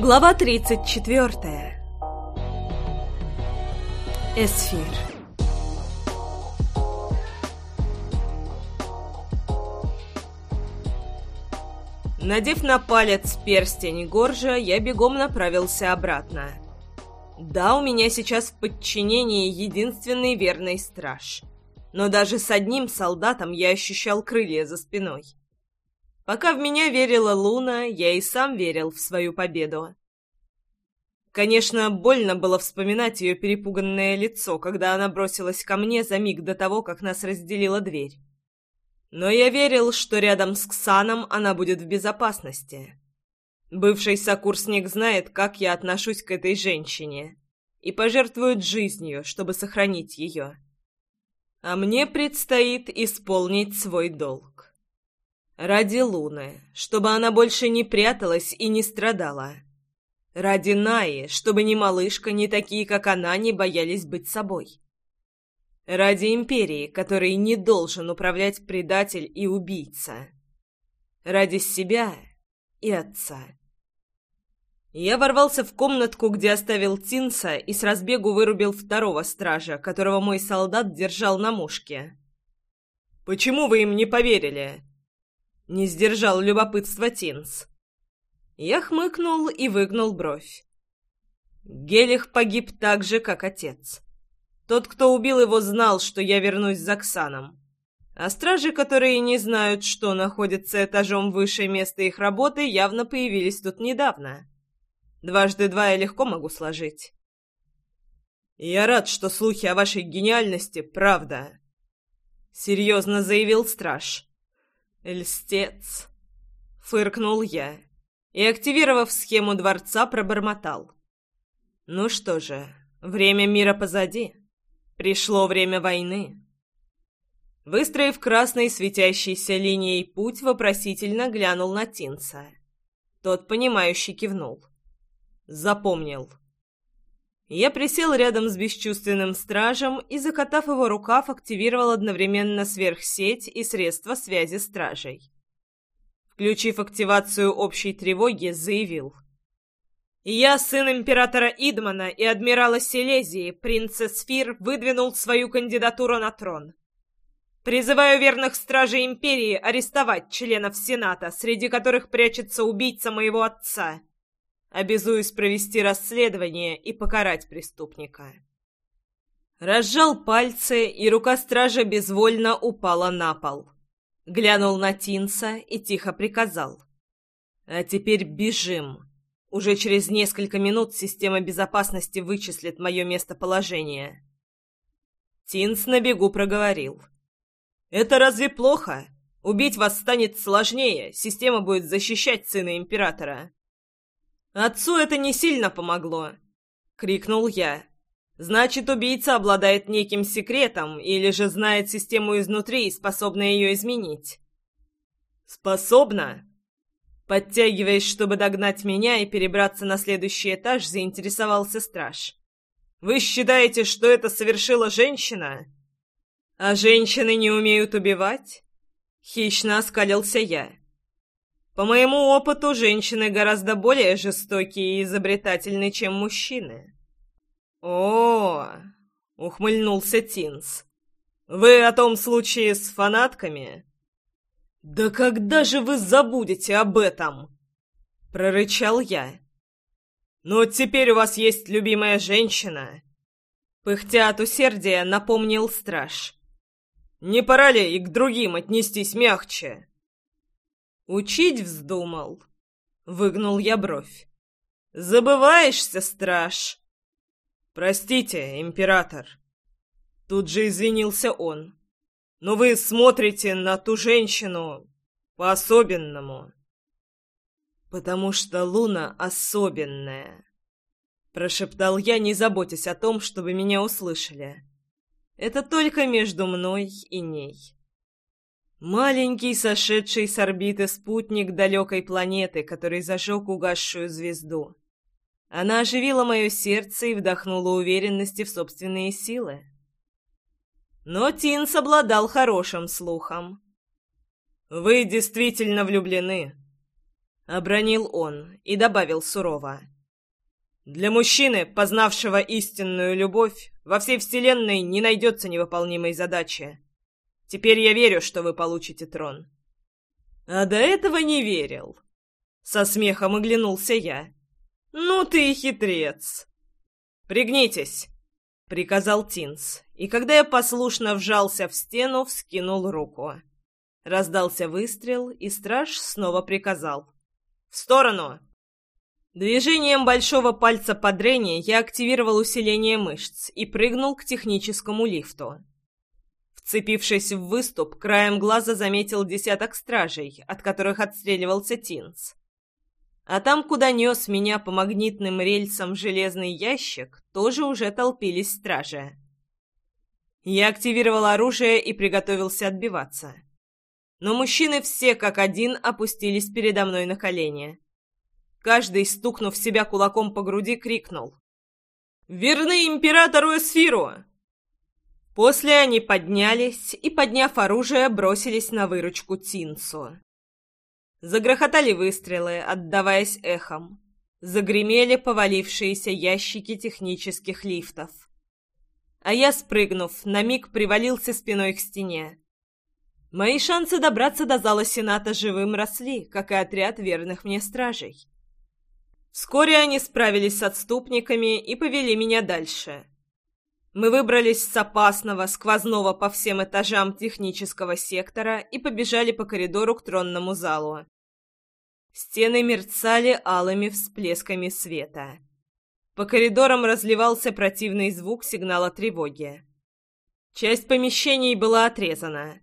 Глава 34. Эсфир. Надев на палец перстень Горжа, я бегом направился обратно. Да, у меня сейчас в подчинении единственный верный страж. Но даже с одним солдатом я ощущал крылья за спиной. Пока в меня верила Луна, я и сам верил в свою победу. Конечно, больно было вспоминать ее перепуганное лицо, когда она бросилась ко мне за миг до того, как нас разделила дверь. Но я верил, что рядом с Ксаном она будет в безопасности. Бывший сокурсник знает, как я отношусь к этой женщине, и пожертвует жизнью, чтобы сохранить ее. А мне предстоит исполнить свой долг. Ради Луны, чтобы она больше не пряталась и не страдала. Ради Наи, чтобы ни малышка, ни такие, как она, не боялись быть собой. Ради Империи, которой не должен управлять предатель и убийца. Ради себя и отца. Я ворвался в комнатку, где оставил Тинса, и с разбегу вырубил второго стража, которого мой солдат держал на мушке. «Почему вы им не поверили?» Не сдержал любопытства Тинс. Я хмыкнул и выгнул бровь. Гелих погиб так же, как отец. Тот, кто убил его, знал, что я вернусь за Ксаном. А стражи, которые не знают, что находится этажом выше места их работы, явно появились тут недавно. Дважды два я легко могу сложить. «Я рад, что слухи о вашей гениальности — правда», — серьезно заявил страж. «Льстец!» — фыркнул я и, активировав схему дворца, пробормотал. «Ну что же, время мира позади. Пришло время войны». Выстроив красной светящейся линией путь, вопросительно глянул на Тинца. Тот, понимающий, кивнул. «Запомнил». Я присел рядом с бесчувственным стражем и, закатав его рукав, активировал одновременно сверхсеть и средства связи стражей. Включив активацию общей тревоги, заявил. «Я, сын императора Идмана и адмирала Силезии, принц Эсфир, выдвинул свою кандидатуру на трон. Призываю верных стражей Империи арестовать членов Сената, среди которых прячется убийца моего отца» Обязуюсь провести расследование и покарать преступника. Разжал пальцы, и рука стража безвольно упала на пол. Глянул на Тинса и тихо приказал. «А теперь бежим. Уже через несколько минут система безопасности вычислит мое местоположение». Тинс на бегу проговорил. «Это разве плохо? Убить вас станет сложнее, система будет защищать сына Императора. «Отцу это не сильно помогло!» — крикнул я. «Значит, убийца обладает неким секретом или же знает систему изнутри и способна ее изменить». «Способна?» Подтягиваясь, чтобы догнать меня и перебраться на следующий этаж, заинтересовался страж. «Вы считаете, что это совершила женщина?» «А женщины не умеют убивать?» Хищно оскалился я. По моему опыту, женщины гораздо более жестокие и изобретательны, чем мужчины. О, ухмыльнулся Тинс. Вы о том случае с фанатками? Да когда же вы забудете об этом? прорычал я. Но теперь у вас есть любимая женщина. Пыхтя от усердия, напомнил страж. Не пора ли и к другим отнестись мягче? «Учить вздумал?» — выгнул я бровь. «Забываешься, страж!» «Простите, император!» Тут же извинился он. «Но вы смотрите на ту женщину по-особенному». «Потому что Луна особенная», — прошептал я, не заботясь о том, чтобы меня услышали. «Это только между мной и ней». Маленький, сошедший с орбиты спутник далекой планеты, который зажег угасшую звезду. Она оживила мое сердце и вдохнула уверенности в собственные силы. Но Тинс обладал хорошим слухом. «Вы действительно влюблены?» Обронил он и добавил сурово. Для мужчины, познавшего истинную любовь, во всей вселенной не найдется невыполнимой задачи. Теперь я верю, что вы получите трон. А до этого не верил. Со смехом оглянулся я. Ну ты и хитрец. Пригнитесь, приказал Тинс, и когда я послушно вжался в стену, вскинул руку. Раздался выстрел, и страж снова приказал. «В сторону!» Движением большого пальца под Ренни я активировал усиление мышц и прыгнул к техническому лифту. Вцепившись в выступ, краем глаза заметил десяток стражей, от которых отстреливался Тинс. А там, куда нес меня по магнитным рельсам железный ящик, тоже уже толпились стражи. Я активировал оружие и приготовился отбиваться. Но мужчины все как один опустились передо мной на колени. Каждый, стукнув себя кулаком по груди, крикнул. «Верны императору Эсфиру!» После они поднялись и, подняв оружие, бросились на выручку Тинсу. Загрохотали выстрелы, отдаваясь эхом. Загремели повалившиеся ящики технических лифтов. А я, спрыгнув, на миг привалился спиной к стене. Мои шансы добраться до зала Сената живым росли, как и отряд верных мне стражей. Вскоре они справились с отступниками и повели меня дальше. Мы выбрались с опасного, сквозного по всем этажам технического сектора и побежали по коридору к тронному залу. Стены мерцали алыми всплесками света. По коридорам разливался противный звук сигнала тревоги. Часть помещений была отрезана,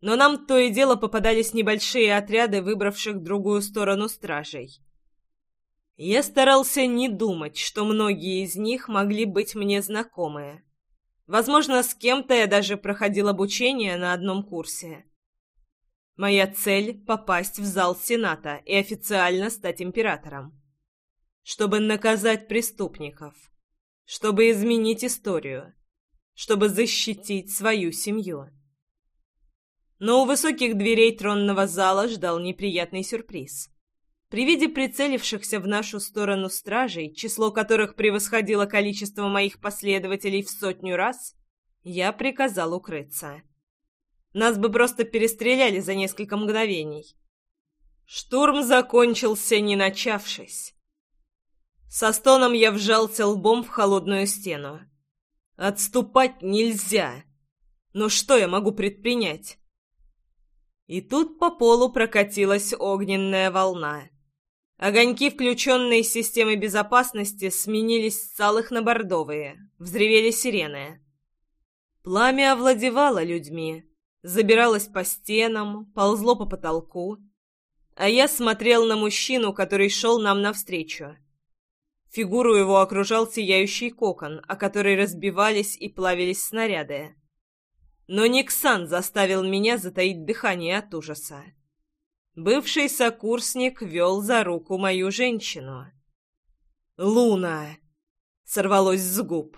но нам то и дело попадались небольшие отряды, выбравших другую сторону стражей. Я старался не думать, что многие из них могли быть мне знакомые. Возможно, с кем-то я даже проходил обучение на одном курсе. Моя цель — попасть в зал Сената и официально стать императором. Чтобы наказать преступников. Чтобы изменить историю. Чтобы защитить свою семью. Но у высоких дверей тронного зала ждал неприятный сюрприз. При виде прицелившихся в нашу сторону стражей, число которых превосходило количество моих последователей в сотню раз, я приказал укрыться. Нас бы просто перестреляли за несколько мгновений. Штурм закончился, не начавшись. Со стоном я вжался лбом в холодную стену. Отступать нельзя. Но что я могу предпринять? И тут по полу прокатилась огненная волна. Огоньки, включенные системы безопасности, сменились с алых на бордовые. Взревели сирены. Пламя овладевало людьми, забиралось по стенам, ползло по потолку. А я смотрел на мужчину, который шел нам навстречу. Фигуру его окружал сияющий кокон, о который разбивались и плавились снаряды. Но Никсан заставил меня затаить дыхание от ужаса. Бывший сокурсник вел за руку мою женщину. «Луна!» — сорвалось с губ.